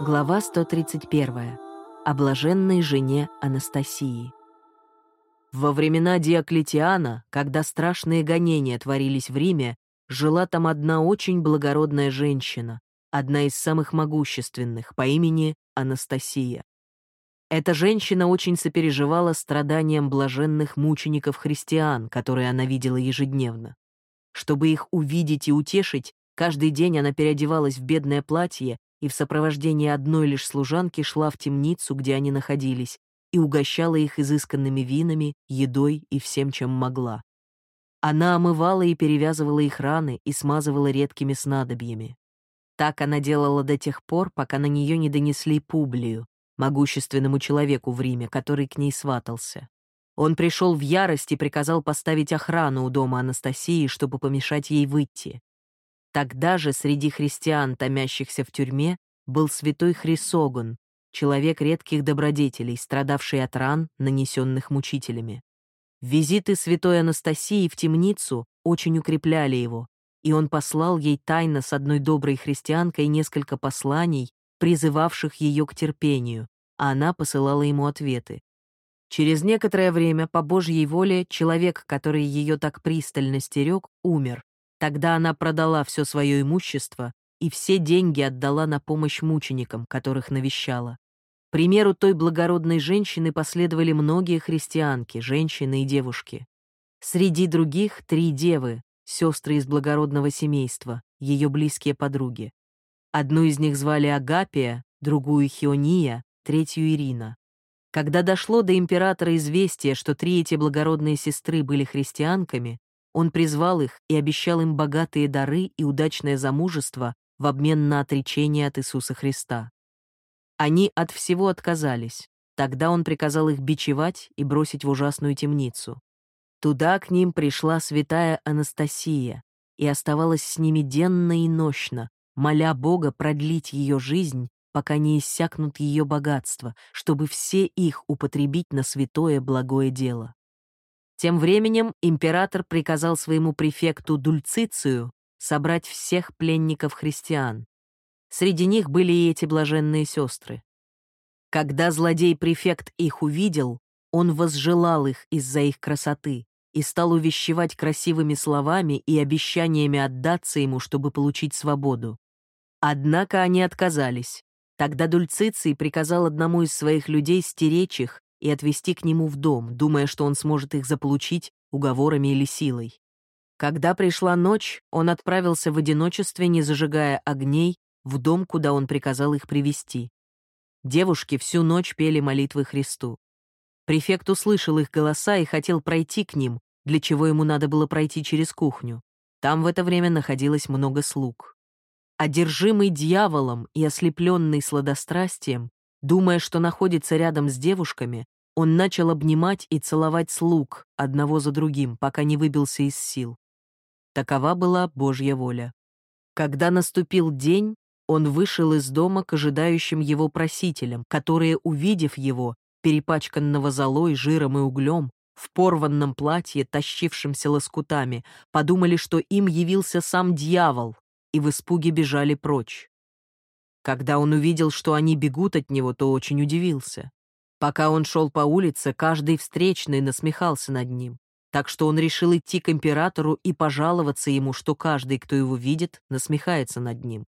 Глава 131. О блаженной жене Анастасии. Во времена Диоклетиана, когда страшные гонения творились в Риме, жила там одна очень благородная женщина, одна из самых могущественных, по имени Анастасия. Эта женщина очень сопереживала страданиям блаженных мучеников-христиан, которые она видела ежедневно. Чтобы их увидеть и утешить, каждый день она переодевалась в бедное платье и в сопровождении одной лишь служанки шла в темницу, где они находились, и угощала их изысканными винами, едой и всем, чем могла. Она омывала и перевязывала их раны и смазывала редкими снадобьями. Так она делала до тех пор, пока на нее не донесли Публию, могущественному человеку в Риме, который к ней сватался. Он пришел в ярость и приказал поставить охрану у дома Анастасии, чтобы помешать ей выйти. Тогда же среди христиан, томящихся в тюрьме, был святой Хрисогон, человек редких добродетелей, страдавший от ран, нанесенных мучителями. Визиты святой Анастасии в темницу очень укрепляли его, и он послал ей тайно с одной доброй христианкой несколько посланий, призывавших ее к терпению, а она посылала ему ответы. Через некоторое время, по Божьей воле, человек, который ее так пристально стерег, умер. Тогда она продала все свое имущество и все деньги отдала на помощь мученикам, которых навещала. Примеру той благородной женщины последовали многие христианки, женщины и девушки. Среди других три девы, сестры из благородного семейства, ее близкие подруги. Одну из них звали Агапия, другую Хиония, третью Ирина. Когда дошло до императора известие, что три эти благородные сестры были христианками, он призвал их и обещал им богатые дары и удачное замужество в обмен на отречение от Иисуса Христа. Они от всего отказались. Тогда он приказал их бичевать и бросить в ужасную темницу. Туда к ним пришла святая Анастасия и оставалась с ними денно и нощно, моля Бога продлить ее жизнь пока не иссякнут ее богатства, чтобы все их употребить на святое благое дело. Тем временем император приказал своему префекту Дульцицию собрать всех пленников христиан. Среди них были и эти блаженные сестры. Когда злодей-префект их увидел, он возжелал их из-за их красоты и стал увещевать красивыми словами и обещаниями отдаться ему, чтобы получить свободу. Однако они отказались, Тогда Дульциций приказал одному из своих людей стеречь их и отвести к нему в дом, думая, что он сможет их заполучить уговорами или силой. Когда пришла ночь, он отправился в одиночестве, не зажигая огней, в дом, куда он приказал их привести. Девушки всю ночь пели молитвы Христу. Префект услышал их голоса и хотел пройти к ним, для чего ему надо было пройти через кухню. Там в это время находилось много слуг. Одержимый дьяволом и ослепленный сладострастием, думая, что находится рядом с девушками, он начал обнимать и целовать слуг одного за другим, пока не выбился из сил. Такова была Божья воля. Когда наступил день, он вышел из дома к ожидающим его просителям, которые, увидев его, перепачканного золой, жиром и углем, в порванном платье, тащившемся лоскутами, подумали, что им явился сам дьявол, и в испуге бежали прочь. Когда он увидел, что они бегут от него, то очень удивился. Пока он шел по улице, каждый встречный насмехался над ним, так что он решил идти к императору и пожаловаться ему, что каждый, кто его видит, насмехается над ним.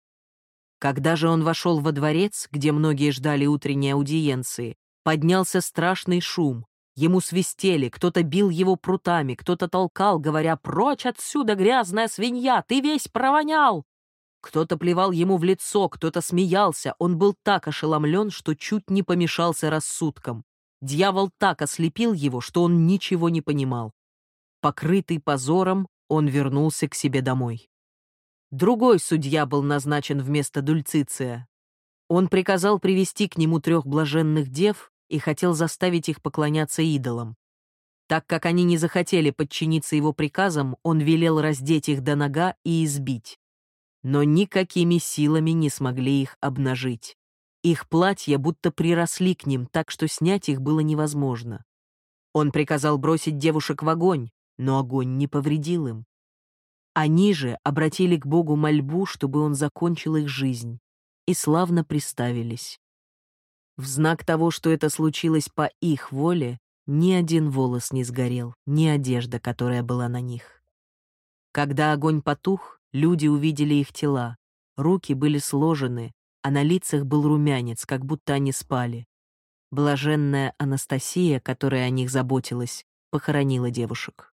Когда же он вошел во дворец, где многие ждали утренней аудиенции, поднялся страшный шум. Ему свистели, кто-то бил его прутами, кто-то толкал, говоря «Прочь отсюда, грязная свинья, ты весь провонял!» Кто-то плевал ему в лицо, кто-то смеялся. Он был так ошеломлен, что чуть не помешался рассудком. Дьявол так ослепил его, что он ничего не понимал. Покрытый позором, он вернулся к себе домой. Другой судья был назначен вместо Дульциция. Он приказал привести к нему трех блаженных дев и хотел заставить их поклоняться идолам. Так как они не захотели подчиниться его приказам, он велел раздеть их до нога и избить но никакими силами не смогли их обнажить. Их платья будто приросли к ним, так что снять их было невозможно. Он приказал бросить девушек в огонь, но огонь не повредил им. Они же обратили к Богу мольбу, чтобы он закончил их жизнь, и славно приставились. В знак того, что это случилось по их воле, ни один волос не сгорел, ни одежда, которая была на них. Когда огонь потух, люди увидели их тела. Руки были сложены, а на лицах был румянец, как будто они спали. Блаженная Анастасия, которая о них заботилась, похоронила девушек.